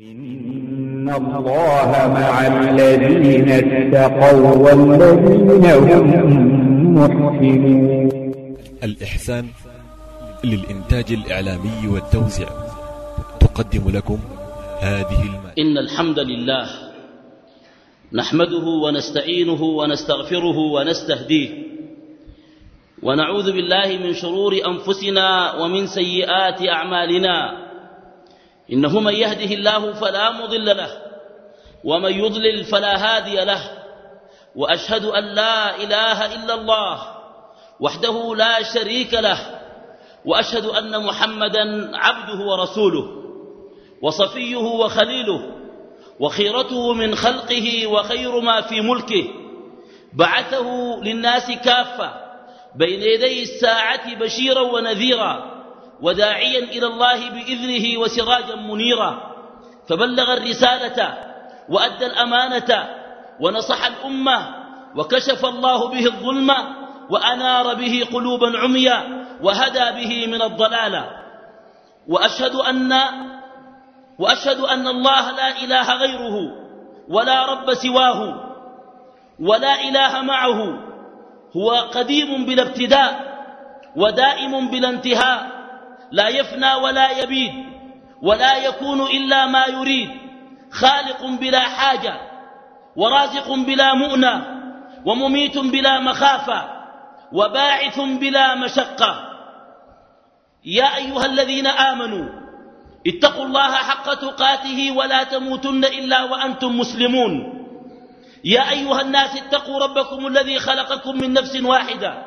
إن الله مع الذين اتقوا والذين هم محسنون الإحسان للإنتاج الإعلامي والتوزيع تقدم لكم هذه المادة. إن الحمد لله نحمده ونستعينه ونستغفره ونستهديه ونعوذ بالله من شرور أنفسنا ومن سيئات أعمالنا. إنه من يهده الله فلا مضل له ومن يضلل فلا هادي له وأشهد أن لا إله إلا الله وحده لا شريك له وأشهد أن محمدا عبده ورسوله وصفيه وخليله وخيرته من خلقه وخير ما في ملكه بعثه للناس كافة بين يدي الساعة بشيرا ونذيرا وداعيا إلى الله بإذنه وسراجا منيرا. فبلغ الرسالة وأدى الأمانة ونصح الأمة وكشف الله به الظلم وأنار به قلوبا عميا وهدى به من الضلالة وأشهد أن وأشهد أن الله لا إله غيره ولا رب سواه ولا إله معه. هو قديم بلا ابتداء ودائم بلا انتهاء. لا يفنى ولا يبيد ولا يكون إلا ما يريد. خالق بلا حاجة ورازق بلا مؤنى ومميت بلا مخافة وباعث بلا مشقة. يا أيها الذين آمنوا اتقوا الله حق تقاته ولا تموتن إلا وأنتم مسلمون. يا أيها الناس اتقوا ربكم الذي خلقكم من نفس واحدة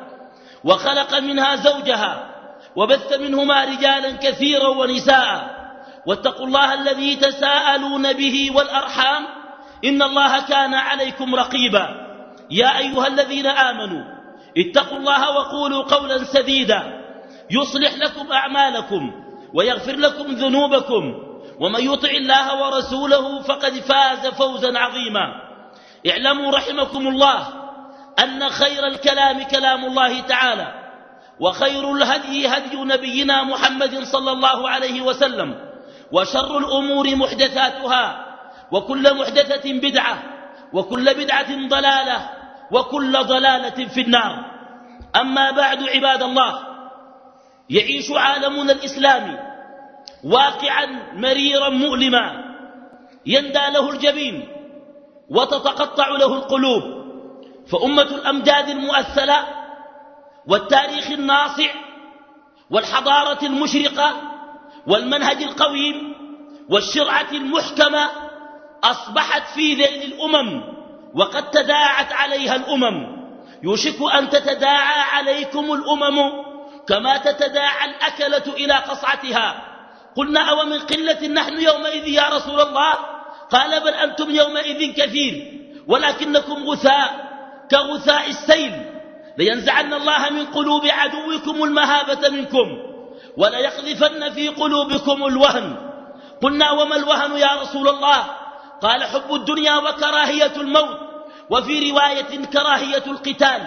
وخلق منها زوجها وبث منهما رجالا كثيرا ونساء. واتقوا الله الذي تساءلون به والأرحام. إن الله كان عليكم رقيبا. يا أيها الذين آمنوا اتقوا الله وقولوا قولا سديدا. يصلح لكم أعمالكم ويغفر لكم ذنوبكم. ومن يطع الله ورسوله فقد فاز فوزا عظيما. اعلموا رحمكم الله أن خير الكلام كلام الله تعالى. وخير الهدي هدي نبينا محمد صلى الله عليه وسلم وشر الأمور محدثاتها وكل محدثة بدعة وكل بدعة ضلالة وكل ضلالة في النار. أما بعد عباد الله يعيش عالمنا الإسلامي واقعا مريرا مؤلما يندى له الجبين وتتقطع له القلوب. فأمة الأمجاد المؤثلة والتاريخ الناصع والحضارة المشرقة والمنهج القويم والشرعة المحكمة أصبحت في ذيل الأمم وقد تداعت عليها الأمم. يوشك أن تتداعى عليكم الأمم كما تتداعى الأكلة إلى قصعتها. قلنا أو من قلة نحن يومئذ يا رسول الله؟ قال بل أنتم يومئذ كثير ولكنكم غثاء كغثاء السيل. لينزعن الله من قلوب عدوكم المهابة منكم وليقذفن في قلوبكم الوهن. قلنا وما الوهن يا رسول الله؟ قال حب الدنيا وكراهية الموت وفي رواية كراهية القتال.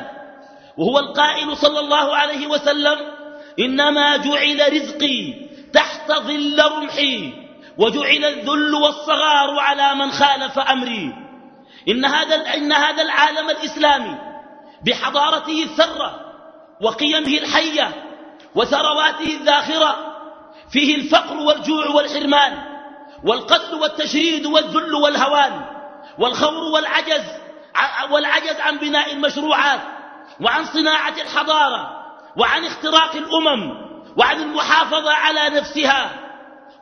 وهو القائل صلى الله عليه وسلم إنما جعل رزقي تحت ظل رمحي وجعل الذل والصغار على من خالف أمري. إن هذا, إن هذا العالم الإسلامي بحضارته الثرة وقيمه الحية وثرواته الذاخرة فيه الفقر والجوع والحرمان والقتل والتشريد والذل والهوان والخور والعجز والعجز عن بناء المشروعات وعن صناعة الحضارة وعن اختراق الأمم وعن المحافظة على نفسها.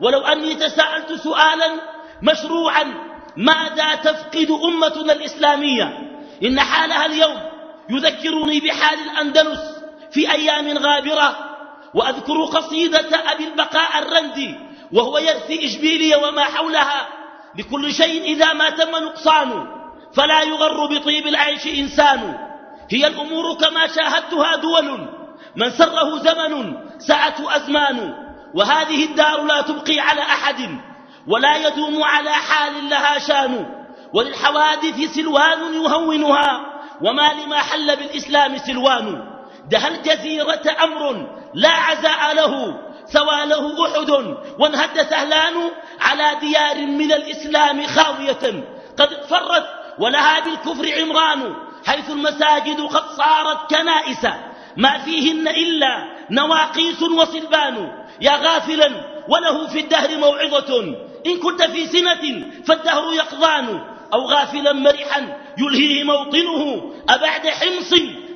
ولو أني تساءلت سؤالا مشروعا ماذا تفقد أمتنا الإسلامية؟ إن حالها اليوم يذكرني بحال الأندلس في أيام غابرة وأذكر قصيدة أبي البقاء الرندي وهو يرثي إشبيلية وما حولها لكل شيء إذا ما تم نقصانه فلا يغر بطيب العيش إنسان. هي الأمور كما شاهدتها دول من سره زمن سعته أزمان وهذه الدار لا تبقي على أحد ولا يدوم على حال لها شان وللحوادث سلوان يهونها. وما لما حل بالإسلام سلوان. دها الجزيرة أمر لا عزاء له سوى له أحد. وانهد سهلان على ديار من الإسلام خاوية. قد اضفرت ولها بالكفر عمران حيث المساجد قد صارت كنائس. ما فيهن إلا نواقيس وصلبان. يا غافلا وله في الدهر موعظة. إن كنت في سنة فالدهر يقضان. أو غافلا مرحا يلهيه موطنه أبعد حمص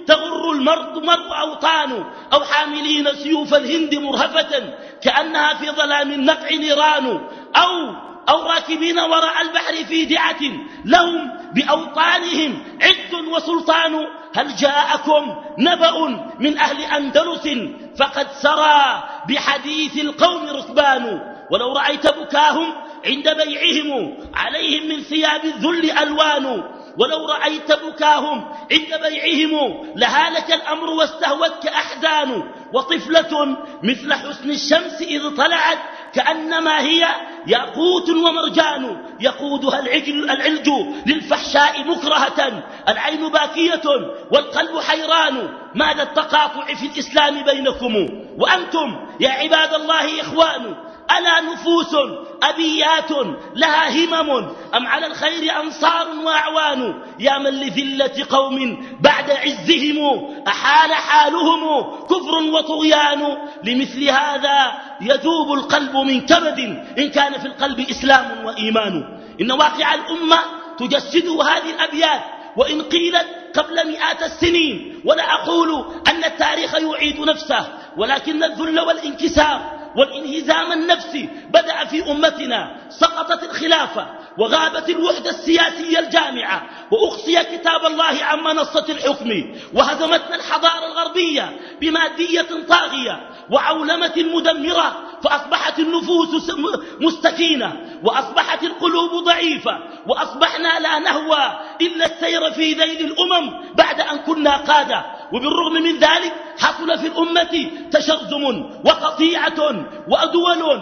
تغر المرض مرء أوطان أو حاملين سيوف الهند مرهفة كأنها في ظلام النقع نيران أو أو راكبين وراء البحر في دعة لهم بأوطانهم عز وسلطان هل جاءكم نبأ من أهل أندلس فقد سرى بحديث القوم ركبان ولو رأيت بكاهم عند بيعهم عليهم من ثياب الذل ألوان. ولو رأيت بكاهم عند بيعهم لهالك الأمر واستهوتك أحزان. وطفلة مثل حسن الشمس إذ طلعت كأنما هي ياقوت ومرجان. يقودها العجل العلج للفحشاء مكرهة. العين باكية والقلب حيران. ماذا التقاطع في الإسلام بينكم؟ وأنتم يا عباد الله إخوان ألا نفوس أبيات لها همم أم على الخير أنصار وأعوان؟ يا من لذلة قوم بعد عزهم أحال حالهم كفر وطغيان؟ لمثل هذا يذوب القلب من كبد إن كان في القلب إسلام وإيمان. إن واقع الأمة تجسده هذه الأبيات وإن قيلت قبل مئات السنين. ولا أقول أن التاريخ يعيد نفسه ولكن الذل والانكسار والانهزام النفسي بدأ في أمتنا سقطت الخلافة. وغابت الوحدة السياسية الجامعة وأقصي كتاب الله عن منصة الحكم وهزمتنا الحضارة الغربية بمادية طاغية وعولمة مدمرة فأصبحت النفوس مستكينة وأصبحت القلوب ضعيفة وأصبحنا لا نهوى إلا السير في ذيل الأمم بعد أن كنا قادة وبالرغم من ذلك حصل في الأمة تشرذم وقطيعة ودول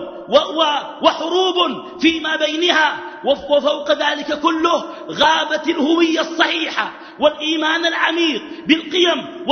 وحروب فيما بينها وفوق ذلك كله غابت الهوية الصحيحة والإيمان العميق بالقيم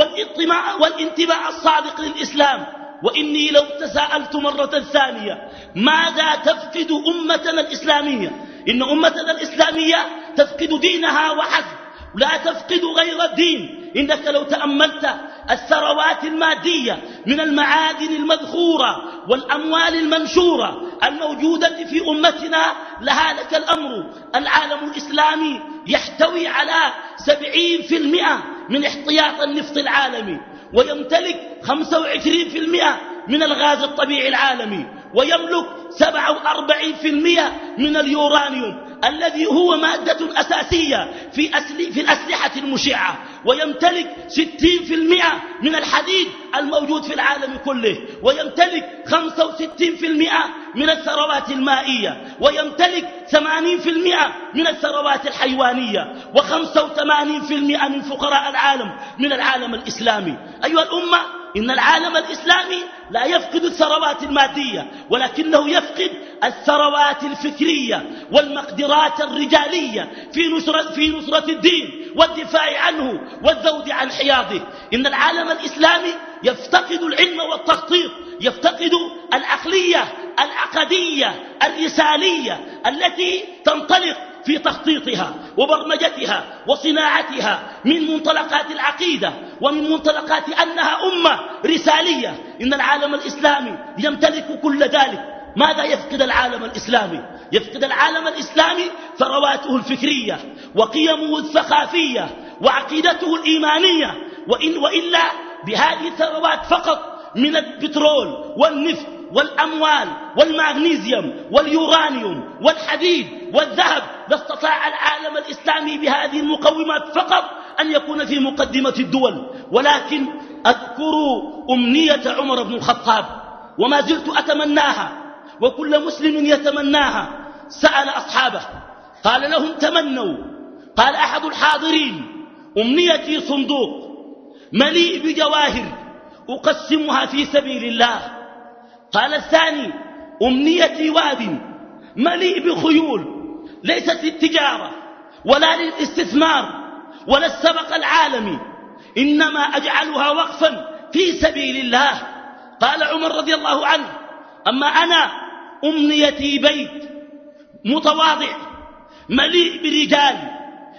والانتباع الصادق للإسلام. وإني لو تساءلت مرة ثانية ماذا تفقد أمتنا الإسلامية؟ إن أمتنا الإسلامية تفقد دينها وحسب لا تفقد غير الدين. إنك لو تأملت الثروات المادية من المعادن المذخورة والأموال المنشورة الموجودة في أمتنا لها لك الأمر. العالم الإسلامي يحتوي على سبعين في المئة من احتياط النفط العالمي ويمتلك خمسة وعشرين في المئة من الغاز الطبيعي العالمي. ويملك سبعة وأربعين في المئة من اليورانيوم الذي هو مادة أساسية في, أسل في الأسلحة المشعة ويمتلك ستين في المئة من الحديد الموجود في العالم كله ويمتلك خمسة وستين في المئة من الثروات المائية ويمتلك ثمانين في المئة من الثروات الحيوانية وخمسة وثمانين في المئة من فقراء العالم من العالم الإسلامي. أيها الأمة إن العالم الإسلامي لا يفقد الثروات المادية ولكنه يفقد الثروات الفكرية والمقدرات الرجالية في نصرة, في نصرة الدين والدفاع عنه والذود عن حياضه إن العالم الإسلامي يفتقد العلم والتخطيط يفتقد العقلية العقدية الرسالية التي تنطلق في تخطيطها وبرمجتها وصناعتها من منطلقات العقيدة. ومن منطلقات أنها أمة رسالية. إن العالم الإسلامي يمتلك كل ذلك. ماذا يفقد العالم الإسلامي؟ يفقد العالم الإسلامي ثرواته الفكرية وقيمه الثقافية وعقيدته الإيمانية. وإن وإلا بهذه الثروات فقط من البترول والنفط والأموال والمغنيسيوم واليورانيوم والحديد والذهب. لاستطاع العالم الإسلامي بهذه المقومات فقط أن يكون في مقدمة الدول ولكن أذكر أمنية عمر بن الخطاب وما زلت أتمناها وكل مسلم يتمناها سأل أصحابه قال لهم تمنوا قال أحد الحاضرين أمنيتي صندوق مليء بجواهر أقسمها في سبيل الله. قال الثاني أمنيتي واد مليء بخيول ليست للتجارة ولا للاستثمار ولا السبق العالمي إنما أجعلها وقفا في سبيل الله. قال عمر رضي الله عنه أما أنا أمنيتي بيت متواضع مليء برجال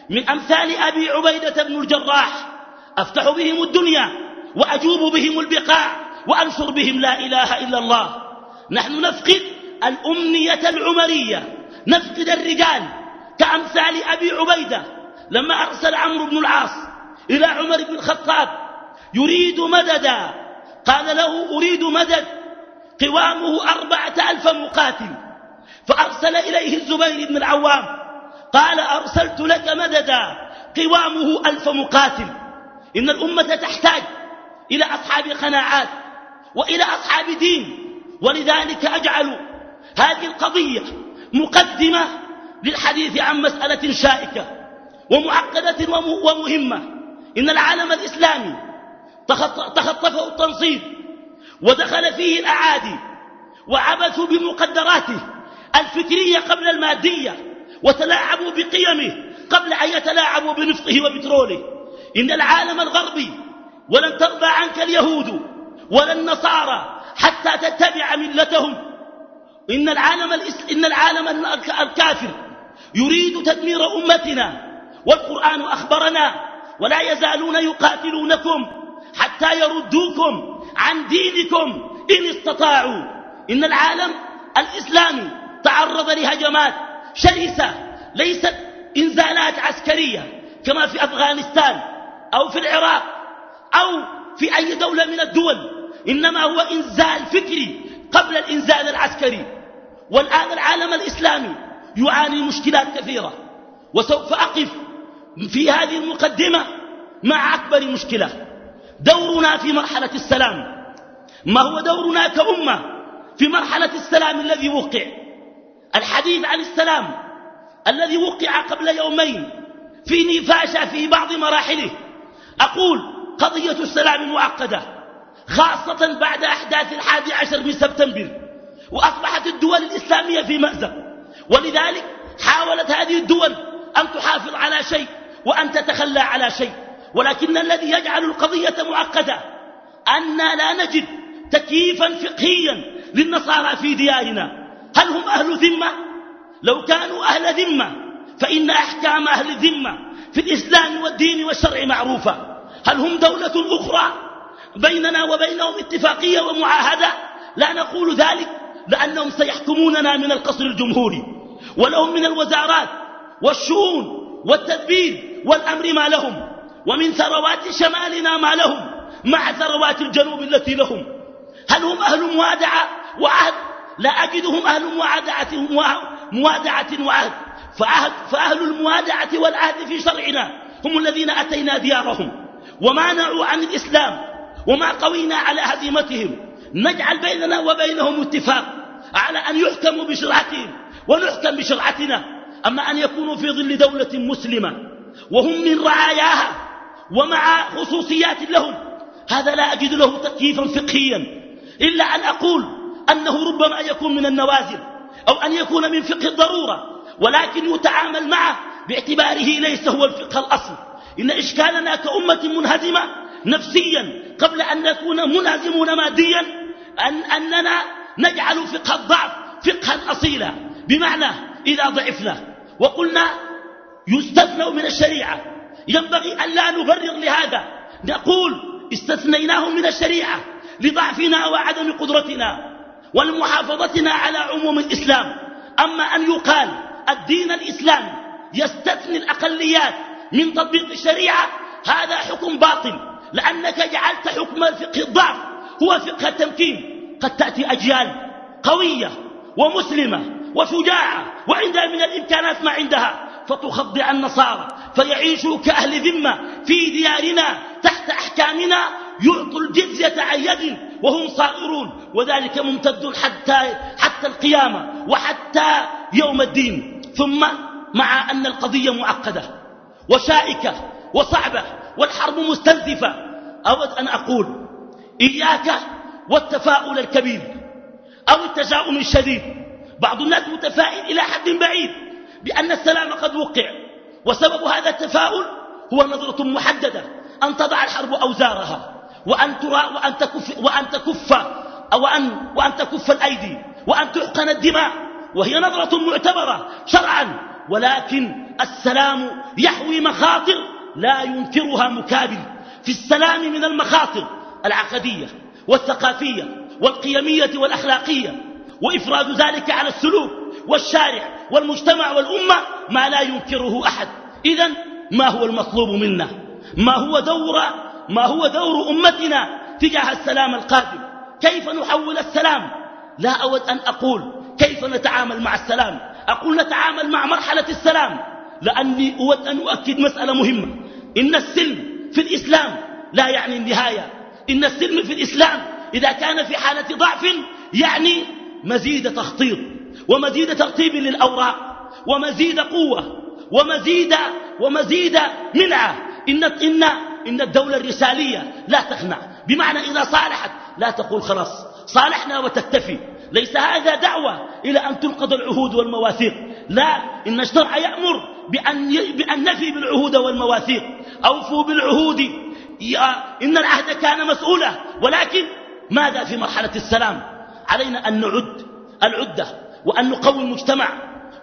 من أمثال أبي عبيدة بن الجراح أفتح بهم الدنيا وأجوب بهم البقاع وأنشر بهم لا إله إلا الله. نحن نفقد الأمنية العمرية نفقد الرجال كأمثال أبي عبيدة. لما أرسل عمرو بن العاص إلى عمر بن الخطاب يريد مددا قال له أريد مدد قوامه أربعة ألف مقاتل فأرسل إليه الزبير بن العوام قال أرسلت لك مددا قوامه ألف مقاتل إن الأمة تحتاج إلى أصحاب قناعات وإلى أصحاب دين ولذلك أجعل هذه القضية مقدمة للحديث عن مسألة شائكة. ومعقدة ومهمة. إن العالم الإسلامي تخطفه التنصيب ودخل فيه الأعادي وعبثوا بمقدراته الفكرية قبل المادية وتلاعبوا بقيمه قبل أن يتلاعبوا بنفطه وبتروله. إن العالم الغربي ولن ترضى عنك اليهود ولا النصارى حتى تتبع ملتهم. إن العالم, إن العالم الكافر يريد تدمير أمتنا والقرآن أخبرنا ولا يزالون يقاتلونكم حتى يردوكم عن دينكم إن استطاعوا. إن العالم الإسلامي تعرض لهجمات شرسة ليست إنزالات عسكرية كما في أفغانستان أو في العراق أو في أي دولة من الدول إنما هو إنزال فكري قبل الإنزال العسكري. والآن العالم الإسلامي يعاني مشكلات كثيرة وسوف أقف في هذه المقدمة مع أكبر مشكلة. دورنا في مرحلة السلام. ما هو دورنا كأمة في مرحلة السلام الذي وقع؟ الحديث عن السلام الذي وقع قبل يومين في نفاشة في بعض مراحله. أقول قضية السلام معقدة خاصة بعد أحداث الحادي عشر من سبتمبر وأصبحت الدول الإسلامية في مأزق. ولذلك حاولت هذه الدول أن تحافظ على شيء. وأن تتخلى على شيء. ولكن الذي يجعل القضية معقدة أن لا نجد تكييفا فقهيا للنصارى في ديارنا. هل هم أهل ذمة؟ لو كانوا أهل ذمة فإن أحكام أهل الذمة في الإسلام والدين والشرع معروفة. هل هم دولة أخرى بيننا وبينهم اتفاقية ومعاهدة؟ لا نقول ذلك لأنهم سيحكموننا من القصر الجمهوري. ولهم من الوزارات والشؤون والتدبير والأمر ما لهم ومن ثروات شمالنا ما لهم مع ثروات الجنوب التي لهم. هل هم أهل موادعة وعهد؟ لا أجدهم أهل موادعة, موادعة وعهد. فأهل, فأهل الموادعة والعهد في شرعنا هم الذين أتينا ديارهم ومانعوا عن الإسلام وما قوينا على هزيمتهم. نجعل بيننا وبينهم اتفاق على أن يحكموا بشرعتهم ونحكم بشرعتنا. أما أن يكونوا في ظل دولة مسلمة وهم من رعاياها ومع خصوصيات لهم. هذا لا أجد له تكييفا فقهيا. إلا أن أقول أنه ربما يكون من النوازل أو أن يكون من فقه الضرورة ولكن يتعامل معه باعتباره ليس هو الفقه الأصل. إن إشكالنا كأمة منهزمة نفسيا قبل أن نكون منهزمون ماديا أن أننا نجعل فقه الضعف فقها أصيلا. بمعنى إذا ضعفنا وقلنا يستثنى من الشريعة. ينبغي أن لا نبرر لهذا. نقول استثنيناهم من الشريعة لضعفنا وعدم قدرتنا ولمحافظتنا على عموم الإسلام. أما أن يقال الدين الإسلامي يستثني الأقليات من تطبيق الشريعة هذا حكم باطل. لأنك جعلت حكم الفقه الضعف هو فقه التمكين. قد تأتي أجيال قوية ومسلمة وشجاعة وعندها من الإمكانات ما عندها. فتخضع النصارى فيعيشوا كأهل ذمة في ديارنا تحت أحكامنا يعطوا الجزية عن يد وهم صائرون وذلك ممتد حتى, حتى القيامة وحتى يوم الدين. ثم مع أن القضية معقدة وشائكة وصعبة والحرب مستنزفة أود أن أقول إياك والتفاؤل الكبير أو التشاؤم الشديد. بعض الناس متفائل إلى حد بعيد بأن السلام قد وقع. وسبب هذا التفاؤل هو نظرة محددة. أن تضع الحرب أوزارها وأن, ترى وأن, تكف, وأن تكف أو أن, وأن تكف الأيدي وأن تحقن الدماء. وهي نظرة معتبرة شرعا. ولكن السلام يحوي مخاطر لا ينكرها مكابل. في السلام من المخاطر العقدية والثقافية والقيمية والأخلاقية. وإفراد ذلك على السلوك. والشارع والمجتمع والأمة ما لا ينكره أحد. إذا ما هو المطلوب منا؟ ما هو دور ما هو دور أمتنا تجاه السلام القادم؟ كيف نحول السلام؟ لا أود أن أقول كيف نتعامل مع السلام؟ أقول نتعامل مع مرحلة السلام. لأني أود أن أؤكد مسألة مهمة. إن السلم في الإسلام لا يعني النهاية. إن السلم في الإسلام إذا كان في حالة ضعف يعني مزيد تخطيط. ومزيد ترتيب للأوراق ومزيد قوة ومزيد ومزيد منعة. إن, إن, إن الدولة الرسالية لا تخنع. بمعنى إذا صالحت لا تقول خلاص صالحنا وتكتفي. ليس هذا دعوة إلى أن تنقض العهود والمواثيق. لا إن الشرع يأمر بأن, بأن نفي بالعهود والمواثيق. أوفوا بالعهود. إن العهد كان مسؤولا. ولكن ماذا في مرحلة السلام؟ علينا أن نعد. العدة. وأن نقوي المجتمع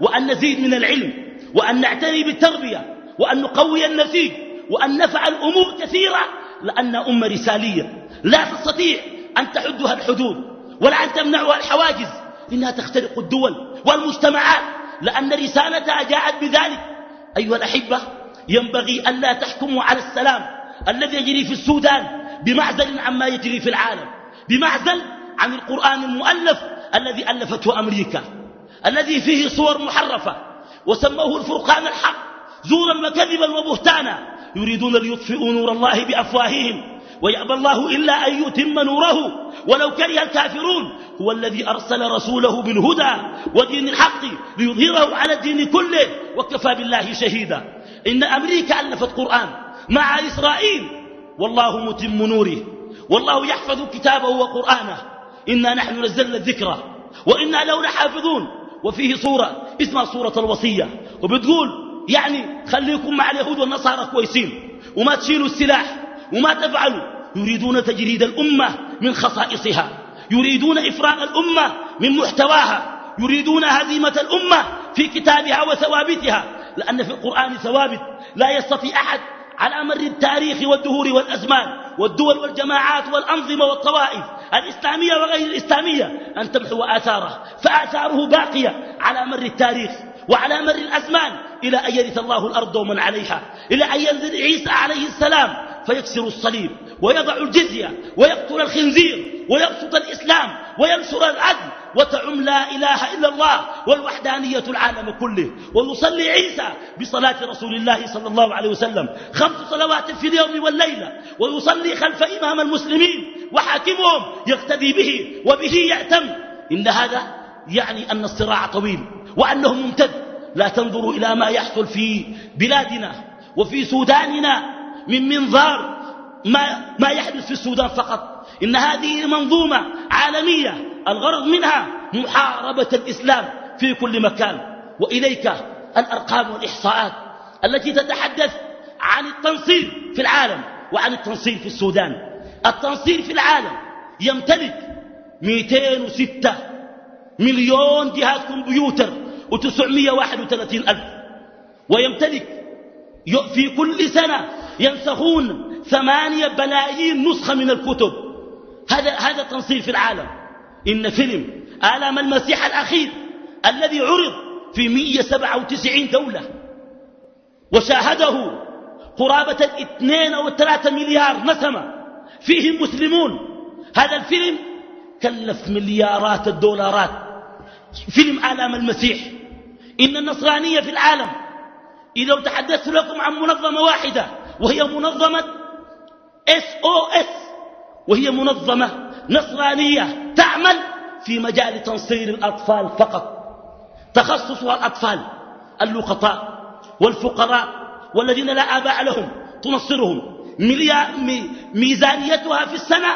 وأن نزيد من العلم وأن نعتني بالتربية وأن نقوي النسيج وأن نفعل أمور كثيرة لأن أمة رسالية لا تستطيع أن تحدها الحدود ولا أن تمنعها الحواجز إنها تخترق الدول والمجتمعات لأن رسالتها جاءت بذلك. أيها الأحبة ينبغي أن لا تحكموا على السلام الذي يجري في السودان بمعزل عما يجري في العالم بمعزل عن القرآن المؤلف الذي ألفته أمريكا الذي فيه صور محرفة وسموه الفرقان الحق زورا وكذبا وبهتانا يريدون ليطفئوا نور الله بأفواههم ويأبى الله إلا أن يتم نوره ولو كره الكافرون هو الذي أرسل رسوله بالهدى ودين الحق ليظهره على الدين كله وكفى بالله شهيدا. إن أمريكا ألفت قرآن مع إسرائيل والله متم نوره والله يحفظ كتابه وقرآنه. إنا نحن نزلنا الذكرى وإنا له لحافظون. وفيه صورة اسمها صورة الوصية. وبتقول يعني خليكم مع اليهود والنصارى كويسين. وما تشيلوا السلاح وما تفعلوا. يريدون تجريد الأمة من خصائصها. يريدون إفراغ الأمة من محتواها. يريدون هزيمة الأمة في كتابها وثوابتها. لأن في القرآن ثوابت. لا يستطيع أحد على مر التاريخ والدهور والأزمان والدول والجماعات والأنظمة والطوائف الإسلامية وغير الإسلامية. أن تمحو آثاره. فآثاره باقية على مر التاريخ وعلى مر الأزمان. إلى أن يرث الله الأرض ومن عليها. إلى أن ينزل عيسى عليه السلام فيكسر الصليب ويضع الجزية ويقتل الخنزير ويبسط الإسلام وينشر العدل. وتعم لا إله إلا الله والوحدانية العالم كله. ويصلي عيسى بصلاة رسول الله صلى الله عليه وسلم. خمس صلوات في اليوم والليلة. ويصلي خلف إمام المسلمين. وحاكمهم يقتدي به وبه يأتم. إن هذا يعني أن الصراع طويل وأنه ممتد. لا تنظروا إلى ما يحصل في بلادنا وفي سوداننا من منظار ما, ما يحدث في السودان فقط. إن هذه منظومة عالمية الغرض منها محاربة الإسلام في كل مكان. وإليك الأرقام والإحصاءات التي تتحدث عن التنصير في العالم وعن التنصير في السودان. التنصير في العالم يمتلك 206 مليون جهاز كمبيوتر و931 ألف. ويمتلك في كل سنة ينسخون ثمانية بلايين نسخة من الكتب. هذا هذا تنصير في العالم. إن فيلم آلام المسيح الأخير الذي عرض في 197 دولة وشاهده قرابة الاثنين أو الثلاثة مليار نسمة فيهم مسلمون. هذا الفيلم كلف مليارات الدولارات. فيلم آلام المسيح. إن النصرانية في العالم إذا تحدثت لكم عن منظمة واحدة وهي منظمة اس وهي منظمة نصرانية تعمل في مجال تنصير الأطفال فقط. تخصصها الأطفال اللقطاء والفقراء والذين لا آباء لهم تنصرهم. ميزانيتها في السنة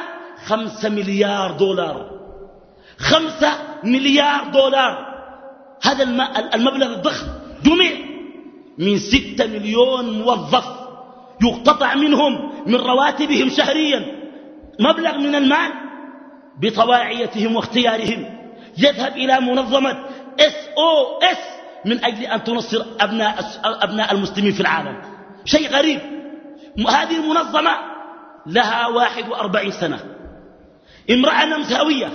خمسة مليار دولار. خمسة مليار دولار. هذا المبلغ الضخم جمع من ستة مليون موظف يقتطع منهم من رواتبهم شهريا. مبلغ من المال بطواعيتهم واختيارهم. يذهب إلى منظمة SOS من أجل أن تنصر أبناء, أبناء المسلمين في العالم. شيء غريب. هذه المنظمة لها واحد وأربعين سنة. امرأة نمساوية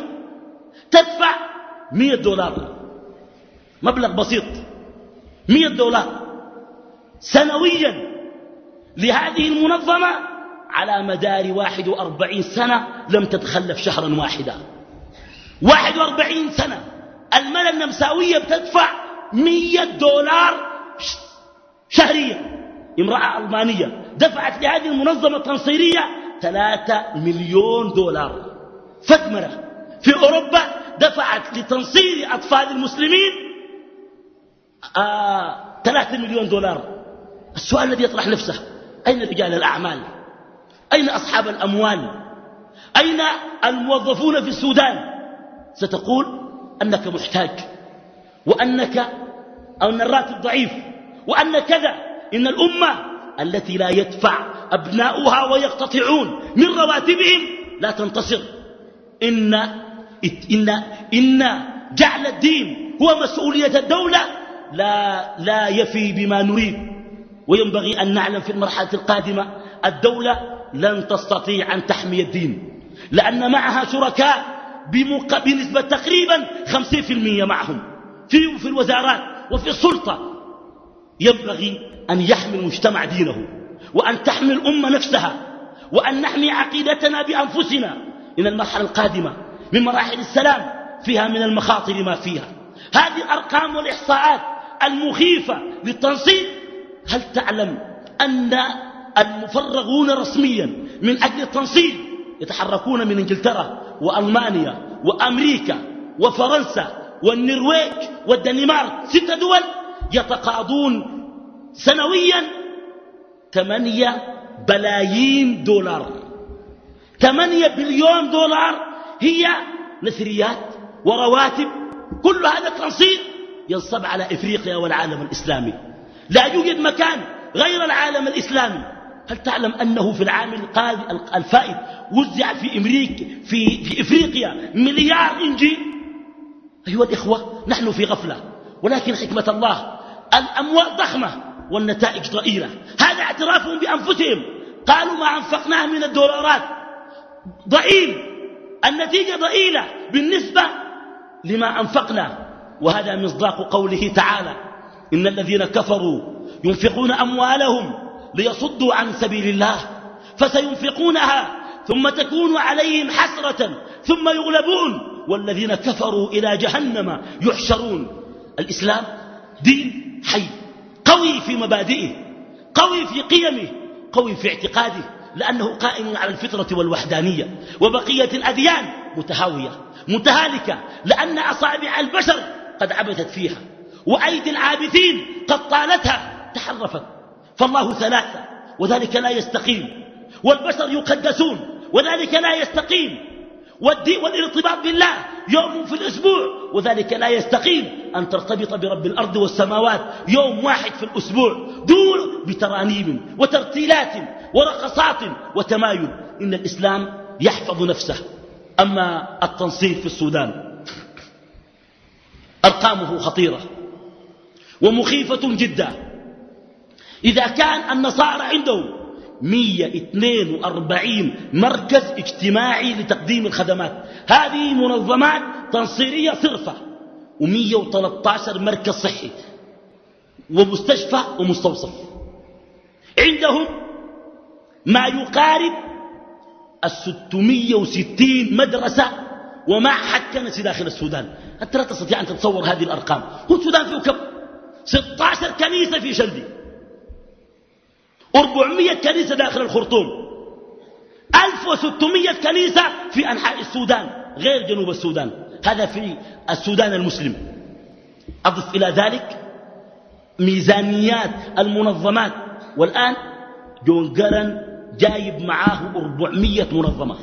تدفع مئة دولار. مبلغ بسيط. مئة دولار. سنويا لهذه المنظمة على مدار واحد وأربعين سنة لم تتخلف شهرا واحدا. واحد وأربعين سنة. الملا النمساوية بتدفع مية دولار شهريا. امرأة ألمانية دفعت لهذه المنظمة التنصيرية ثلاثة مليون دولار. فدمرة في أوروبا دفعت لتنصير أطفال المسلمين آه ثلاثة مليون دولار. السؤال الذي يطرح نفسه أين رجال الأعمال؟ أين أصحاب الأموال؟ أين الموظفون في السودان؟ ستقول أنك محتاج وأنك أو أن الراتب ضعيف وأن كذا. إن الأمة التي لا يدفع أبناؤها ويقتطعون من رواتبهم لا تنتصر. إن, إن, إن جعل الدين هو مسؤولية الدولة لا, لا يفي بما نريد. وينبغي أن نعلم في المرحلة القادمة الدولة لن تستطيع أن تحمي الدين. لأن معها شركاء بنسبة تقريبا 50% معهم في, في الوزارات وفي السلطة. ينبغي أن يحمي المجتمع دينه وأن تحمي الأمة نفسها وأن نحمي عقيدتنا بأنفسنا. إن المرحلة القادمة من مراحل السلام فيها من المخاطر ما فيها. هذه الأرقام والإحصاءات المخيفة للتنصيب. هل تعلم أن المفرغون رسميا من أجل التنصيب يتحركون من إنجلترا وألمانيا وأمريكا وفرنسا والنرويج والدنمارك؟ ست دول يتقاضون سنويا ثمانية بلايين دولار. ثمانية بليون دولار هي نثريات ورواتب. كل هذا التنصيب ينصب على إفريقيا والعالم الإسلامي. لا يوجد مكان غير العالم الإسلامي. هل تعلم أنه في العام الفائت وزع في, أمريكا في, في إفريقيا مليار إنجيل؟ أيها الإخوة نحن في غفلة ولكن حكمة الله الأموال ضخمة. والنتائج ضئيلة. هذا اعترافهم بأنفسهم. قالوا ما أنفقناه من الدولارات. ضئيل. النتيجة ضئيلة بالنسبة لما أنفقنا. وهذا مصداق قوله تعالى إن الذين كفروا ينفقون أموالهم ليصدوا عن سبيل الله فسينفقونها ثم تكون عليهم حسرة ثم يغلبون. والذين كفروا إلى جهنم يحشرون. الإسلام دين حي. قوي في مبادئه قوي في قيمه قوي في اعتقاده لأنه قائم على الفطرة والوحدانية وبقية الأديان متهاوية متهالكة لأن أصابع البشر قد عبثت فيها وأيدي العابثين قد طالتها تحرفت فالله ثلاثة وذلك لا يستقيم والبشر يقدسون وذلك لا يستقيم والارتباط بالله يوم في الأسبوع وذلك لا يستقيم أن ترتبط برب الأرض والسماوات يوم واحد في الأسبوع دون بترانيم وترتيلات ورقصات وتمايل. إن الإسلام يحفظ نفسه. أما التنصير في السودان أرقامه خطيرة ومخيفة جدا. إذا كان النصارى عندهم 142 مركز اجتماعي لتقديم الخدمات. هذه منظمات تنصيرية صرفة و113 مركز صحي ومستشفى ومستوصف. عندهم ما يقارب الستمية وستين مدرسة ومعهد كنسي داخل السودان. أنت لا تستطيع أن تتصور هذه الأرقام. هو السودان فيه كم؟ 16 كنيسة في شلدي 400 كنيسة داخل الخرطوم. 1600 كنيسة في أنحاء السودان غير جنوب السودان. هذا في السودان المسلم. أضف إلى ذلك ميزانيات المنظمات. والآن جون جرن جايب معاه 400 منظمة.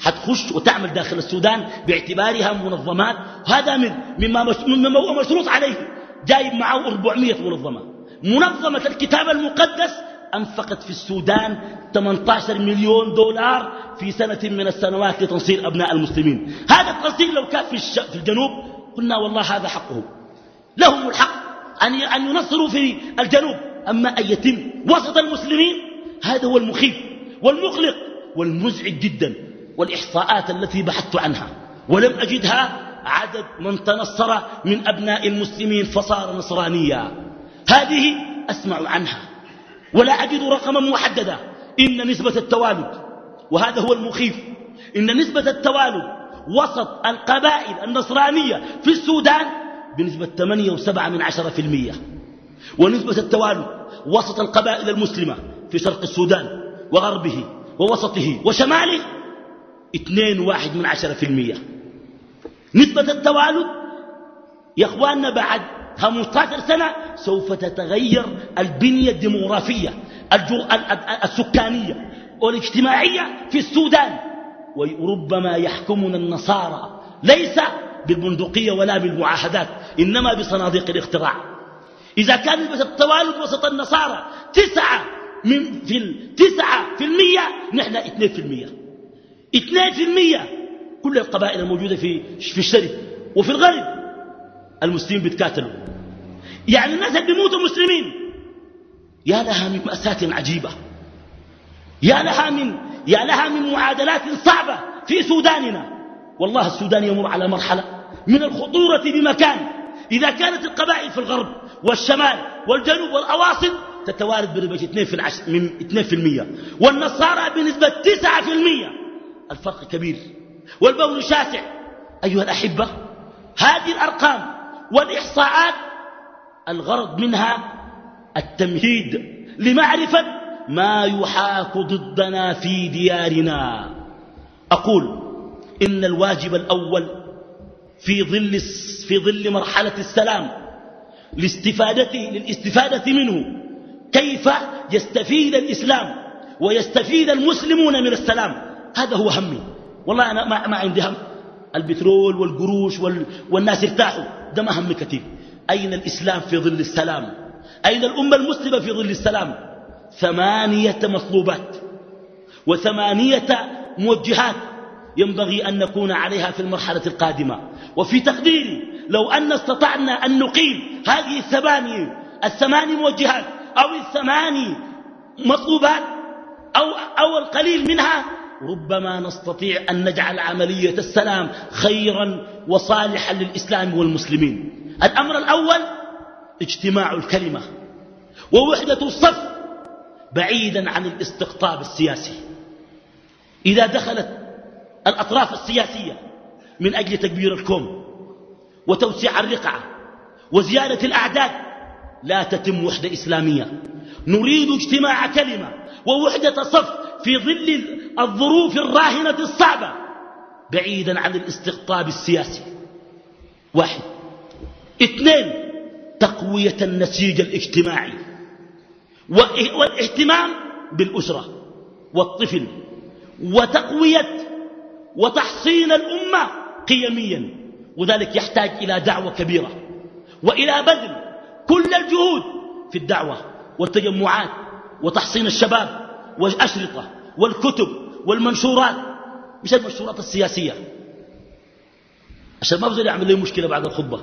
حتخش وتعمل داخل السودان باعتبارها منظمات. هذا من مما مما هو مشروط عليه. جايب معه 400 منظمة. منظمة الكتاب المقدس أنفقت في السودان 18 مليون دولار في سنة من السنوات لتنصير أبناء المسلمين. هذا التنصير لو كان في, في الجنوب قلنا والله هذا حقه. لهم الحق أن أن ينصروا في الجنوب. أما أن يتم وسط المسلمين هذا هو المخيف والمقلق والمزعج جدا. والإحصاءات التي بحثت عنها. ولم أجدها عدد من تنصر من أبناء المسلمين فصار نصرانيا. هذه أسمع عنها. ولا أجد رقما محددا. إن نسبة التوالد وهذا هو المخيف إن نسبة التوالد وسط القبائل النصرانية في السودان بنسبة 8.7 من عشرة في المية. ونسبة التوالد وسط القبائل المسلمة في شرق السودان وغربه ووسطه وشماله 2.1 من عشرة في المية. نسبة التوالد يا إخواننا بعد 15 سنة سوف تتغير البنية الديموغرافية السكانية والاجتماعية في السودان. وربما يحكمنا النصارى ليس بالبندقية ولا بالمعاهدات إنما بصناديق الاختراع. إذا كان التوالد وسط النصارى تسعة من في التسعة في المية نحن اثنين في المية. اثنين في المية كل القبائل الموجودة في في الشرق وفي الغرب. المسلمين بيتكاتلوا يعني الناس اللي بيموتوا مسلمين يا لها من مأساة عجيبة. يا لها من يا لها من معادلات صعبة في سوداننا. والله السودان يمر على مرحلة من الخطورة بمكان. إذا كانت القبائل في الغرب والشمال والجنوب والأواصل تتوارد بنسبة 2 في العش... من 2% والنصارى بنسبة 9% الفرق كبير. والبول شاسع. أيها الأحبة هذه الأرقام والإحصاءات الغرض منها التمهيد لمعرفة ما يحاك ضدنا في ديارنا. أقول إن الواجب الأول في ظل, في ظل مرحلة السلام لاستفادته للاستفادة منه كيف يستفيد الإسلام ويستفيد المسلمون من السلام؟ هذا هو همي. والله أنا ما عندي هم. البترول والقروش وال والناس ارتاحوا. ده ما هم كثير أين الإسلام في ظل السلام؟ أين الأمة المسلمة في ظل السلام؟ ثمانية مطلوبات وثمانية موجهات ينبغي أن نكون عليها في المرحلة القادمة. وفي تقديري لو أن استطعنا أن نقيم هذه الثماني الثماني موجهات أو الثماني مطلوبات أو, أو القليل منها ربما نستطيع أن نجعل عملية السلام خيرا وصالحا للإسلام والمسلمين. الأمر الأول اجتماع الكلمة ووحدة الصف بعيدا عن الاستقطاب السياسي. إذا دخلت الأطراف السياسية من أجل تكبير الكوم وتوسيع الرقعة وزيادة الأعداد لا تتم وحدة إسلامية. نريد اجتماع كلمة ووحدة صف في ظل الظروف الراهنة الصعبة بعيدا عن الاستقطاب السياسي. واحد. اثنين تقوية النسيج الاجتماعي والاهتمام بالأسرة والطفل وتقوية وتحصين الأمة قيميا وذلك يحتاج إلى دعوة كبيرة وإلى بذل كل الجهود في الدعوة والتجمعات وتحصين الشباب والأشرطة والكتب والمنشورات. مش المنشورات السياسية. عشان ما بزول يعمل لي مشكلة بعد الخطبة.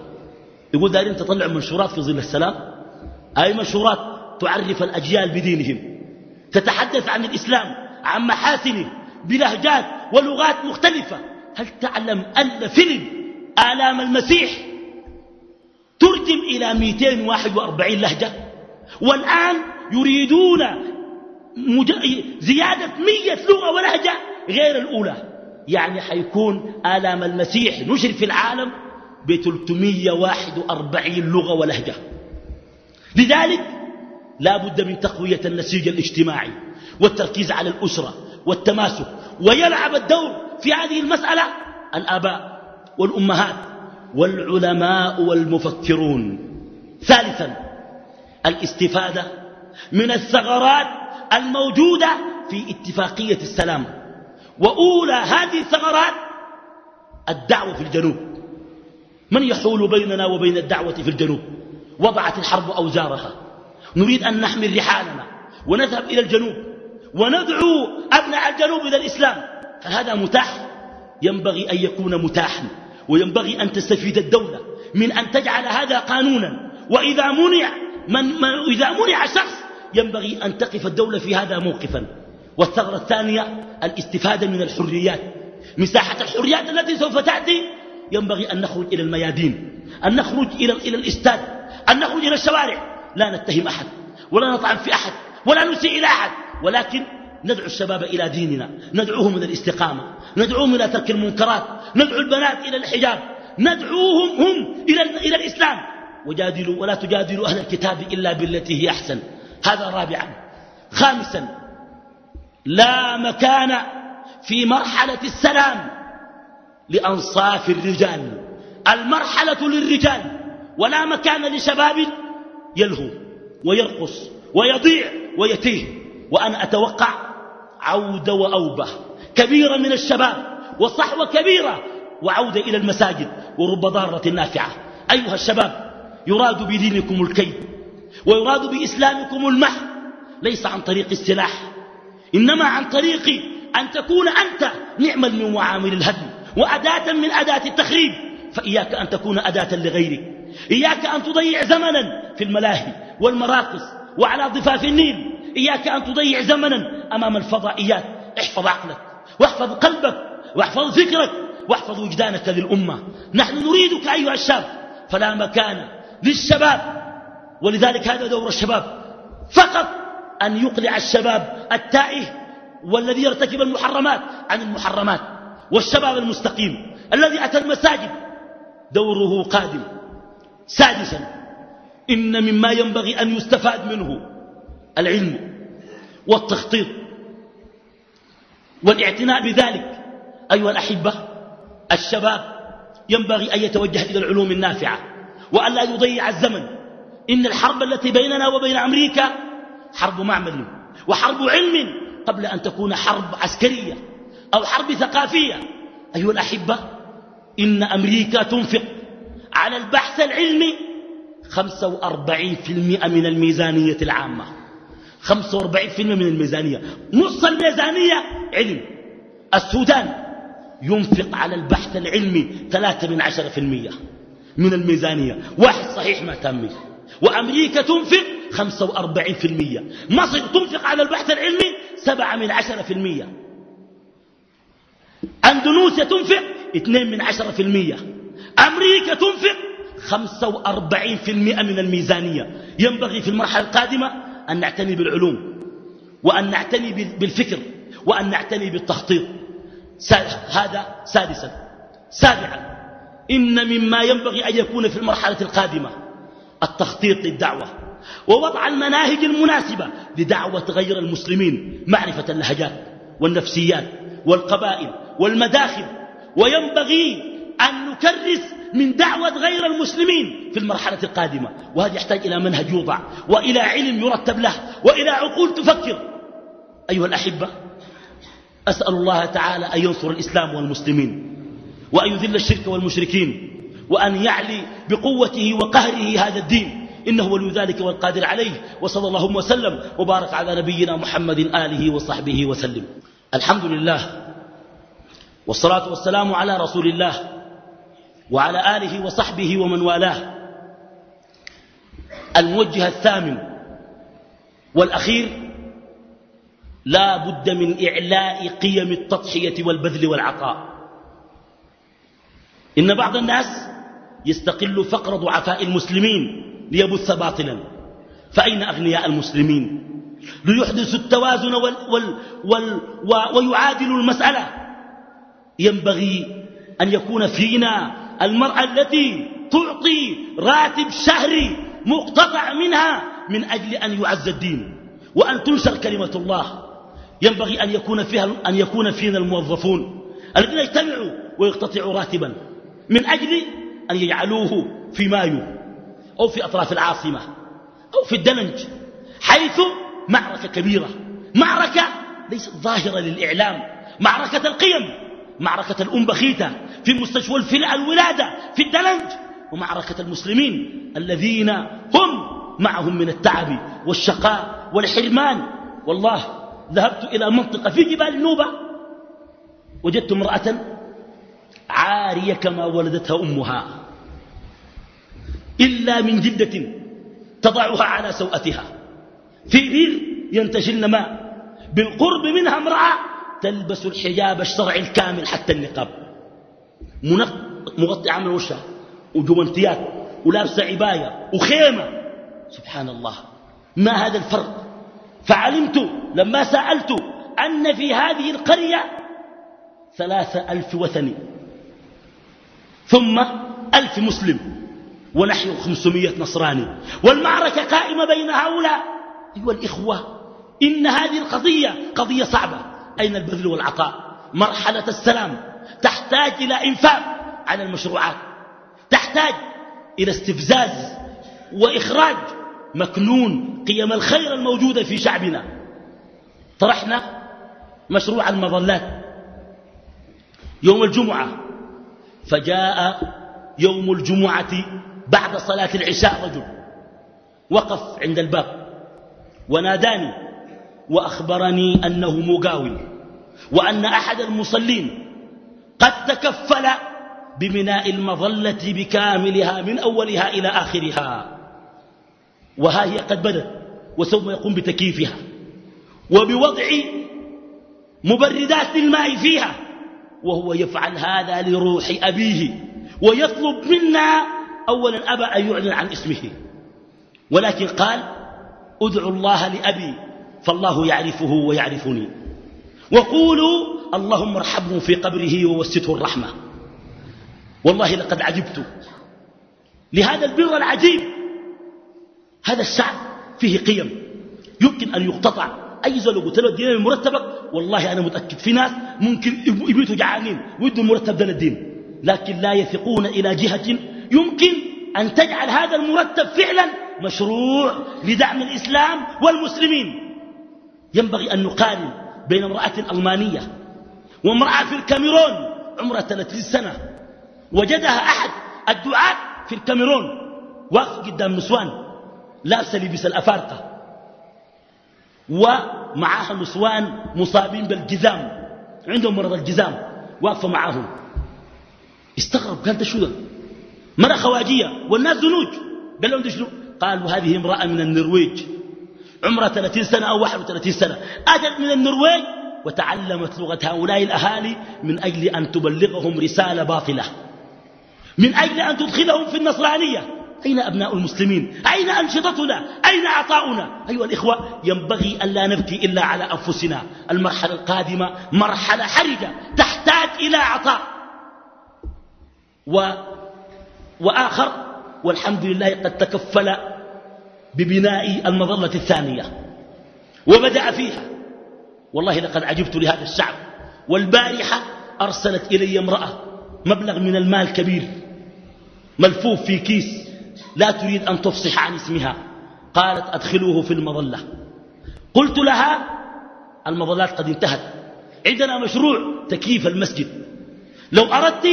يقول دارين تطلع منشورات في ظل السلام. أي منشورات تعرف الأجيال بدينهم. تتحدث عن الإسلام عن محاسنه بلهجات ولغات مختلفة. هل تعلم أن فيلم آلام المسيح ترجم إلى 241 لهجة؟ والآن يريدون زيادة مية لغة ولهجة غير الأولى. يعني حيكون آلام المسيح نشر في العالم ب 341 لغة ولهجة. لذلك لا بد من تقوية النسيج الاجتماعي والتركيز على الأسرة والتماسك. ويلعب الدور في هذه المسألة الآباء والأمهات والعلماء والمفكرون. ثالثا الاستفادة من الثغرات الموجودة في اتفاقية السلام. وأولى هذه الثغرات الدعوة في الجنوب. من يحول بيننا وبين الدعوة في الجنوب؟ وضعت الحرب أوزارها. نريد أن نحمل رحالنا ونذهب إلى الجنوب وندعو أبناء الجنوب إلى الإسلام. هذا متاح؟ ينبغي أن يكون متاحا. وينبغي أن تستفيد الدولة من أن تجعل هذا قانونا. وإذا منع من, من إذا منع شخص ينبغي أن تقف الدولة في هذا موقفا. والثغرة الثانية الاستفادة من الحريات. مساحة الحريات التي سوف تأتي ينبغي أن نخرج إلى الميادين أن نخرج إلى, إلى الإستاد أن نخرج إلى الشوارع. لا نتهم أحد ولا نطعن في أحد ولا نسيء إلى أحد. ولكن ندعو الشباب إلى ديننا ندعوهم إلى الاستقامة ندعوهم إلى ترك المنكرات ندعو البنات إلى الحجاب. ندعوهم هم إلى, إلى الإسلام. وجادلوا ولا تجادلوا أهل الكتاب إلا بالتي هي أحسن. هذا رابعا. خامسا لا مكان في مرحلة السلام لأنصاف الرجال. المرحلة للرجال ولا مكان لشباب يلهو ويرقص ويضيع ويتيه. وأنا أتوقع عودة وأوبة كبيرة من الشباب وصحوة كبيرة وعودة إلى المساجد ورب ضارة نافعة. أيها الشباب يراد بدينكم الكيد. ويراد بإسلامكم المح ليس عن طريق السلاح إنما عن طريق أن تكون أنت نعما من معامل الهدم وأداة من أداة التخريب فإياك أن تكون أداة لغيرك إياك أن تضيع زمنا في الملاهي والمراقص وعلى ضفاف النيل إياك أن تضيع زمنا أمام الفضائيات احفظ عقلك واحفظ قلبك واحفظ فكرك واحفظ وجدانك للأمة. نحن نريدك أيها الشاب فلا مكان للشباب. ولذلك هذا دور الشباب. فقط أن يقلع الشباب التائه والذي يرتكب المحرمات عن المحرمات والشباب المستقيم الذي أتى المساجد. دوره قادم. سادسا إن مما ينبغي أن يستفاد منه العلم والتخطيط والاعتناء بذلك. أيها الأحبة الشباب ينبغي أن يتوجه إلى العلوم النافعة وأن لا يضيع الزمن. إن الحرب التي بيننا وبين أمريكا حرب معمل وحرب علم قبل أن تكون حرب عسكرية أو حرب ثقافية. أيها الأحبة إن أمريكا تنفق على البحث العلمي 45% من الميزانية العامة. 45% من الميزانية. نص الميزانية علم. السودان ينفق على البحث العلمي 3 من عشرة في المية من الميزانية. واحد صحيح ما تمي وأمريكا تنفق 45% مصر تنفق على البحث العلمي 7 من عشرة في المية. أندونوسيا تنفق 2 من عشرة في المية. أمريكا تنفق 45% من الميزانية. ينبغي في المرحلة القادمة أن نعتني بالعلوم وأن نعتني بالفكر وأن نعتني بالتخطيط. هذا سادسا. سابعا. إن مما ينبغي أن يكون في المرحلة القادمة التخطيط للدعوة ووضع المناهج المناسبة لدعوة غير المسلمين معرفة اللهجات والنفسيات والقبائل والمداخل وينبغي أن نكرس من دعوة غير المسلمين في المرحلة القادمة. وهذا يحتاج إلى منهج يوضع وإلى علم يرتب له وإلى عقول تفكر. أيها الأحبة أسأل الله تعالى أن ينصر الإسلام والمسلمين وأن يذل الشرك والمشركين وأن يعلي بقوته وقهره هذا الدين. إنه ولي ذلك والقادر عليه. وصلى الله وسلم. وبارك على نبينا محمد آله وصحبه وسلم. الحمد لله. والصلاة والسلام على رسول الله. وعلى آله وصحبه ومن والاه. الموجه الثامن. والأخير. لا بد من إعلاء قيم التضحية والبذل والعطاء. إن بعض الناس يستقل فقر ضعفاء المسلمين ليبث باطلا. فأين أغنياء المسلمين؟ ليحدث التوازن وال وال وال ويعادل المسألة. ينبغي أن يكون فينا المرأة التي تعطي راتب شهري مقتطع منها من أجل أن يعز الدين وأن تنشر كلمة الله. ينبغي أن يكون, فيها أن يكون فينا الموظفون الذين يجتمعوا ويقتطعوا راتبا من أجل أن يجعلوه في مايو أو في أطراف العاصمة أو في الدلنج حيث معركة كبيرة. معركة ليست ظاهرة للإعلام. معركة القيم معركة الأم بخيتة في مستشفى الولادة في الدلنج ومعركة المسلمين الذين هم معهم من التعب والشقاء والحرمان. والله ذهبت إلى منطقة في جبال النوبة وجدت امرأة عارية كما ولدتها أمها. إلا من جدة تضعها على سوءتها. في بير ينتشلن ماء. بالقرب منها امرأة تلبس الحجاب الشرعي الكامل حتى النقاب. مغطي عمل وشها. وجوانتيات ولابسة عباية. وخيمة. سبحان الله. ما هذا الفرق؟ فعلمت لما سألت أن في هذه القرية ثلاثة ألف وثني. ثم ألف مسلم ونحن خمسمية نصراني والمعركة قائمة بين هؤلاء. أيها الإخوة إن هذه القضية قضية صعبة. أين البذل والعطاء؟ مرحلة السلام تحتاج إلى إنفاق على المشروعات. تحتاج إلى استفزاز وإخراج مكنون قيم الخير الموجودة في شعبنا. طرحنا مشروع المظلات. يوم الجمعة فجاء يوم الجمعة بعد صلاة العشاء رجل وقف عند الباب وناداني وأخبرني أنه مقاول وأن أحد المصلين قد تكفل ببناء المظلة بكاملها من أولها إلى آخرها. وها هي قد بدت وسوف يقوم بتكييفها. وبوضع مبردات للماء فيها وهو يفعل هذا لروح أبيه ويطلب منا أولا أبى أن يعلن عن اسمه. ولكن قال ادعوا الله لأبي فالله يعرفه ويعرفني. وقولوا اللهم ارحمه في قبره ووسته الرحمة. والله لقد عجبت. لهذا البر العجيب. هذا الشعب فيه قيم. يمكن أن يقتطع. أي زول قلت له الدين مرتبك والله أنا متأكد. في ناس ممكن يبيتوا جعانين ويدوا المرتب ده للدين لكن لا يثقون إلى جهة يمكن أن تجعل هذا المرتب فعلا مشروع لدعم الإسلام والمسلمين. ينبغي أن نقارن بين امرأة ألمانية وامرأة في الكاميرون. عمرها 30 سنة. وجدها أحد الدعاة في الكاميرون. واقف قدام نسوان. لابسة لبس الأفارقة. ومعها نسوان مصابين بالجزام. عندهم مرض الجزام واقفة معاهم. استغرب قال ده شو ده؟ مرأة خواجية والناس زنوج قال لهم شنو؟ قالوا هذه امرأة من النرويج. عمرها 30 سنة أو 31 سنة. أتت من النرويج وتعلمت لغة هؤلاء الأهالي من أجل أن تبلغهم رسالة باطلة. من أجل أن تدخلهم في النصرانية. أين أبناء المسلمين؟ أين أنشطتنا؟ أين عطاؤنا؟ أيها الإخوة ينبغي أن لا نبكي إلا على أنفسنا. المرحلة القادمة مرحلة حرجة تحتاج إلى عطاء. و وآخر والحمد لله قد تكفل ببناء المظلة الثانية. وبدأ فيها. والله لقد عجبت لهذا الشعب. والبارحة أرسلت إلي امرأة مبلغ من المال كبير ملفوف في كيس. لا تريد أن تفصح عن اسمها. قالت أدخلوه في المظلة. قلت لها المظلات قد انتهت. عندنا مشروع تكييف المسجد. لو أردت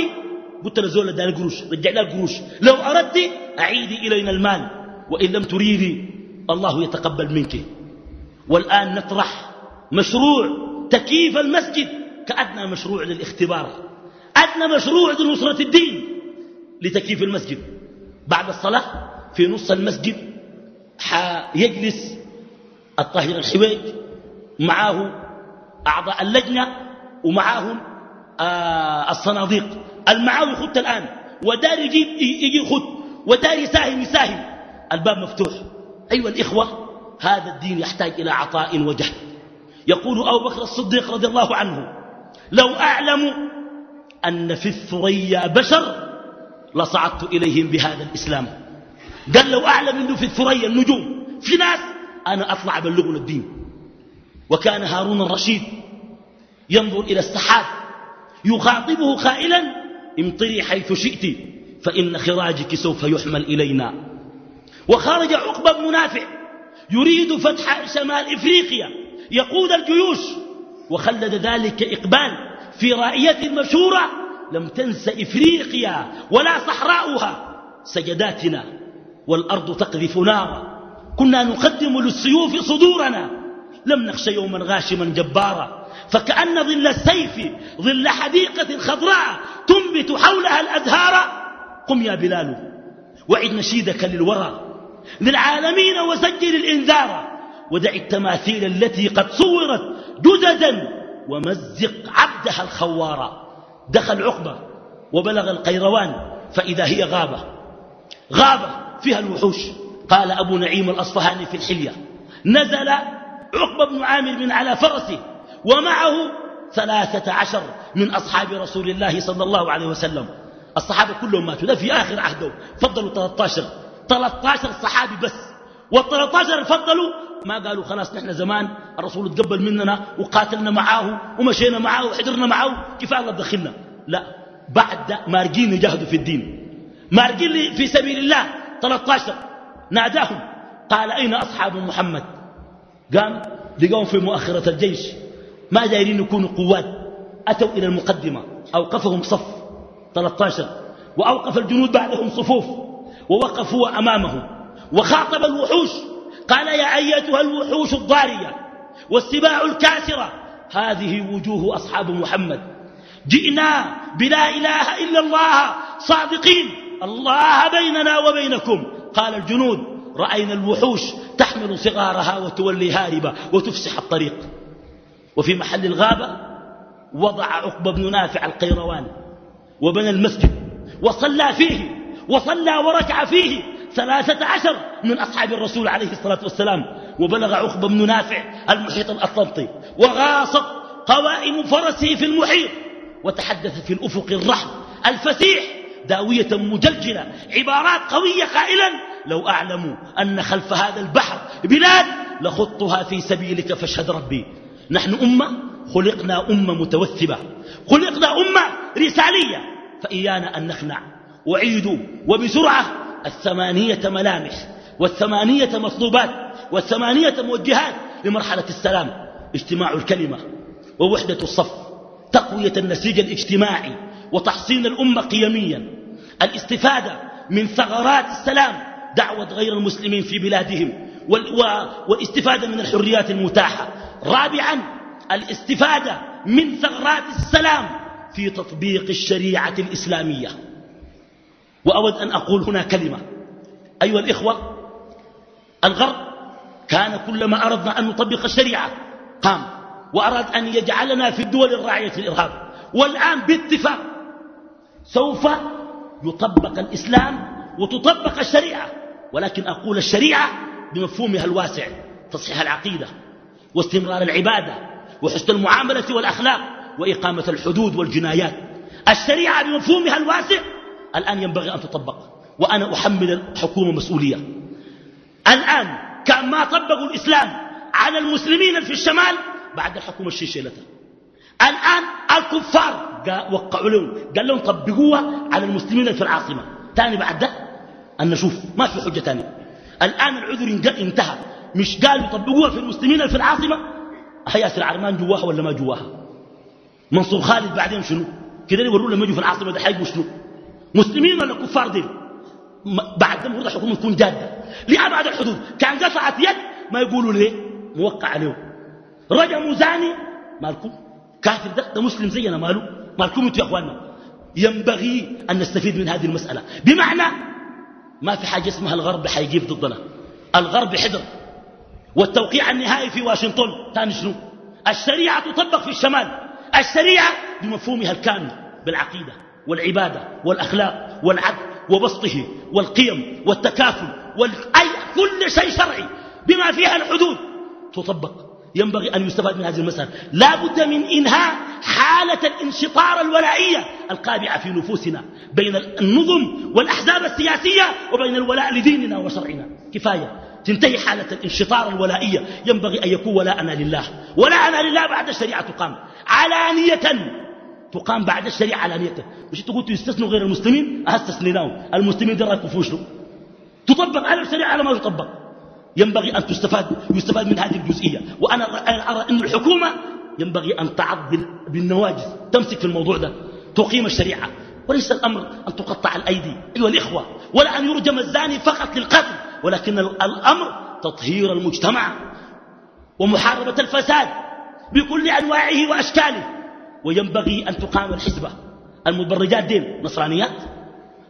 قلت لزول اداني قروش رجع لها قروش. لو أردت أعيدي إلينا المال. وإن لم تريدي الله يتقبل منك. والآن نطرح مشروع تكييف المسجد. كأدنى مشروع للاختبار. أدنى مشروع لنصرة الدين لتكييف المسجد. بعد الصلاة في نص المسجد حيجلس الطاهر الحويج معه أعضاء اللجنة ومعاهم آه الصناديق. المعاوي خدت الآن ودار يجيب يجي خد ودار يساهم يساهم. الباب مفتوح. أيها الإخوة هذا الدين يحتاج إلى عطاء وجهد. يقول أبو بكر الصديق رضي الله عنه لو أعلم أن في الثريا بشر لصعدت إليهم بهذا الإسلام. قال لو أعلم أنه في الثريا النجوم في ناس أنا أطلع أبلغنا الدين. وكان هارون الرشيد ينظر إلى السحاب يخاطبه قائلا امطري حيث شئت فإن خراجك سوف يحمل إلينا. وخرج عقبة بن نافع يريد فتح شمال إفريقيا يقود الجيوش وخلد ذلك إقبال في رائية مشهورة لم تنس إفريقيا ولا صحراؤها سجداتنا والأرض تقذف نارا. كنا نقدم للسيوف صدورنا. لم نخش يوما غاشما جبارا. فكأن ظل السيف ظل حديقة خضراء تنبت حولها الأزهار. قم يا بلال وعد نشيدك للورى للعالمين وسجل الإنذار. ودع التماثيل التي قد صورت جددا ومزق عبدها الخوارا دخل عقبة وبلغ القيروان فإذا هي غابة. غابة فيها الوحوش. قال أبو نعيم الأصفهاني في الحلية نزل عقبة بن عامر من على فرسه ومعه ثلاثة عشر من أصحاب رسول الله صلى الله عليه وسلم. الصحابة كلهم ماتوا. ده في آخر عهده. فضلوا 13 13 صحابي بس. وال13 فضلوا. ما قالوا خلاص نحن زمان الرسول تقبل مننا وقاتلنا معاه ومشينا معاه وحضرنا معاه كفاية الله دخلنا لا بعد مارجين يجاهدوا في الدين. مارجين في سبيل الله. 13 ناداهم. قال أين أصحاب محمد؟ قام لقوم في مؤخرة الجيش. ما دايرين يكونوا قوات. أتوا إلى المقدمة. أوقفهم صف 13 وأوقف الجنود بعدهم صفوف. ووقفوا أمامه وخاطب الوحوش. قال يا أيتها الوحوش الضارية والسباع الكاسرة. هذه وجوه أصحاب محمد. جئنا بلا إله إلا الله صادقين. الله بيننا وبينكم. قال الجنود رأينا الوحوش تحمل صغارها وتولي هاربة وتفسح الطريق. وفي محل الغابة وضع عقبة بن نافع القيروان وبنى المسجد وصلى فيه وصلى وركع فيه ثلاثة عشر من أصحاب الرسول عليه الصلاة والسلام. وبلغ عقبة بن نافع المحيط الأطلنطي وغاصت قوائم فرسه في المحيط وتحدث في الأفق الرحم الفسيح داوية مجلجلة عبارات قوية قائلا لو أعلم أن خلف هذا البحر بلاد لخطها في سبيلك فاشهد ربي. نحن أمة خلقنا أمة متوثبة خلقنا أمة رسالية فإيانا أن نخنع وعيدوا وبسرعة الثمانية ملامح والثمانية مطلوبات والثمانية موجهات لمرحلة السلام اجتماع الكلمة ووحدة الصف تقوية النسيج الاجتماعي وتحصين الأمة قيميا الاستفادة من ثغرات السلام دعوة غير المسلمين في بلادهم والاستفادة من الحريات المتاحة. رابعا الاستفادة من ثغرات السلام في تطبيق الشريعة الإسلامية. وأود أن أقول هنا كلمة. أيها الإخوة الغرب كان كلما أردنا أن نطبق الشريعة قام وأراد أن يجعلنا في الدول الراعية الإرهاب والآن باتفاق سوف يطبق الإسلام وتطبق الشريعة. ولكن أقول الشريعة بمفهومها الواسع تصحيح العقيدة واستمرار العبادة وحسن المعاملة والأخلاق وإقامة الحدود والجنايات. الشريعة بمفهومها الواسع الآن ينبغي أن تطبق وأنا أحمل الحكومة مسؤولية. الآن كان ما طبقوا الإسلام على المسلمين في الشمال بعد الحكومة الشيشيلة الآن الكفار وقعوا لهم قال لهم طبقوها على المسلمين في العاصمة. تاني بعد ده أن نشوف ما في حجة تانية. الآن العذر انتهى. مش قالوا يطبقوها في المسلمين في العاصمة؟ ياسر عرمان جواها ولا ما جواها؟ منصور خالد بعدين شنو؟ كده يوروا لما يجوا في العاصمة ده حيجوا شنو؟ مسلمين ولا كفار دين بعد ده المفروض الحكومة تكون جادة لأبعد الحدود. كان قطعت يد ما يقولوا ليه؟ موقع عليه رجموا زاني مالكم؟ كافر ده, ده مسلم زينا ماله؟ مالكم أنتوا يا إخواننا؟ ينبغي أن نستفيد من هذه المسألة. بمعنى ما في حاجة اسمها الغرب حيجيب ضدنا. الغرب حذر. والتوقيع النهائي في واشنطن. ثاني شنو؟ الشريعة تطبق في الشمال. الشريعة بمفهومها الكامل بالعقيدة. والعبادة والأخلاق والعدل وبسطه والقيم والتكافل والأي كل شيء شرعي بما فيها الحدود تطبق. ينبغي أن يستفاد من هذه المسألة. لا بد من إنهاء حالة الانشطار الولائية القابعة في نفوسنا بين النظم والأحزاب السياسية وبين الولاء لديننا وشرعنا. كفاية. تنتهي حالة الانشطار الولائية. ينبغي أن يكون ولاءنا لله. ولاءنا لله بعد الشريعة تقام. علانية تقام بعد الشريعة علانية مش تقول يستثنوا غير المسلمين؟ أستثنيناهم. المسلمين دي رايكم فوشلوا تطبق على الشريعة على ما يطبق. ينبغي أن تستفاد يستفاد من هذه الجزئية. وأنا أرى أن الحكومة ينبغي أن تعض بالنواجز تمسك في الموضوع ده تقيم الشريعة. وليس الأمر أن تقطع الأيدي. أيها الإخوة ولا أن يرجم الزاني فقط للقتل ولكن الأمر تطهير المجتمع ومحاربة الفساد بكل أنواعه وأشكاله. وينبغي أن تقام الحزبة المتبرجات دين نصرانيات.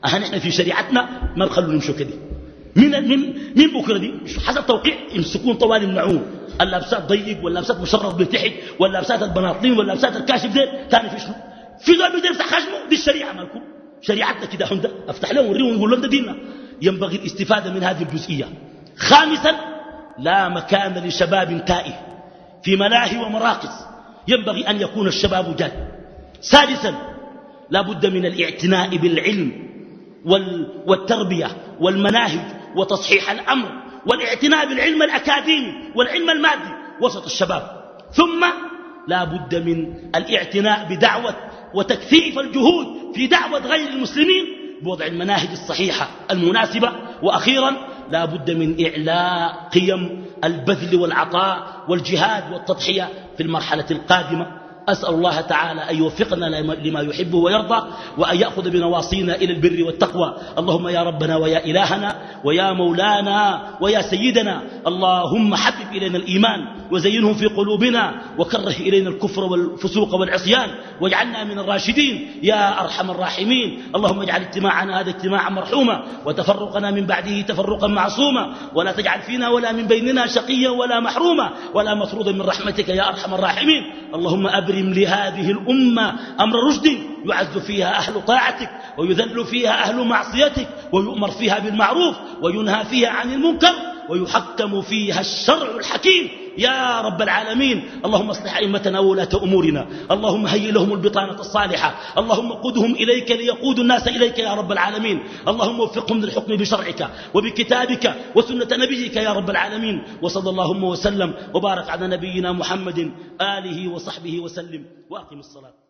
أها نحن في شريعتنا ما بخلوا نمشوا كده من من من بكرة دي؟ حسب توقيع يمسكون طوال يمنعون اللابسات ضيق واللابسات مشرف بتحت واللابسات البناطين واللابسات الكاشف ديل ثاني في شنو؟ في ذول بده يفتح خشمه دي الشريعة مالكم. شريعتنا كده حمدة. أفتح لهم وريهم ونقول لهم ده ديننا. ينبغي الاستفادة من هذه الجزئية. خامسا لا مكان لشباب تائه في ملاهي ومراقص ينبغي أن يكون الشباب جاد. سادسا لا بد من الاعتناء بالعلم والتربية والمناهج وتصحيح الأمر والاعتناء بالعلم الأكاديمي والعلم المادي وسط الشباب. ثم لا بد من الاعتناء بدعوة وتكثيف الجهود في دعوة غير المسلمين بوضع المناهج الصحيحة المناسبة. وأخيرا لا بد من إعلاء قيم البذل والعطاء والجهاد والتضحية في المرحلة القادمة. أسأل الله تعالى أن يوفقنا لما يحبه ويرضى وأن يأخذ بنواصينا إلى البر والتقوى. اللهم يا ربنا ويا إلهنا ويا مولانا ويا سيدنا. اللهم حبب إلينا الإيمان وزينه في قلوبنا وكره إلينا الكفر والفسوق والعصيان واجعلنا من الراشدين. يا أرحم الراحمين. اللهم اجعل اجتماعنا هذا اجتماعا مرحوما وتفرقنا من بعده تفرقا معصوما. ولا تجعل فينا ولا من بيننا شقيا ولا محروما. ولا مطرودا من رحمتك يا أرحم الراحمين. اللهم أبرم لهذه الأمة أمر رشد يعز فيها أهل طاعتك ويذل فيها أهل معصيتك ويؤمر فيها بالمعروف وينهى فيها عن المنكر ويحكم فيها الشرع الحكيم يا رب العالمين. اللهم اصلح أئمتنا وولاة أمورنا. اللهم هيئ لهم البطانة الصالحة. اللهم قدهم إليك ليقودوا الناس إليك يا رب العالمين. اللهم وفقهم للحكم بشرعك وبكتابك وسنة نبيك يا رب العالمين. وصلى اللهم وسلم وبارك على نبينا محمد آله وصحبه وسلم. وأقم الصلاة.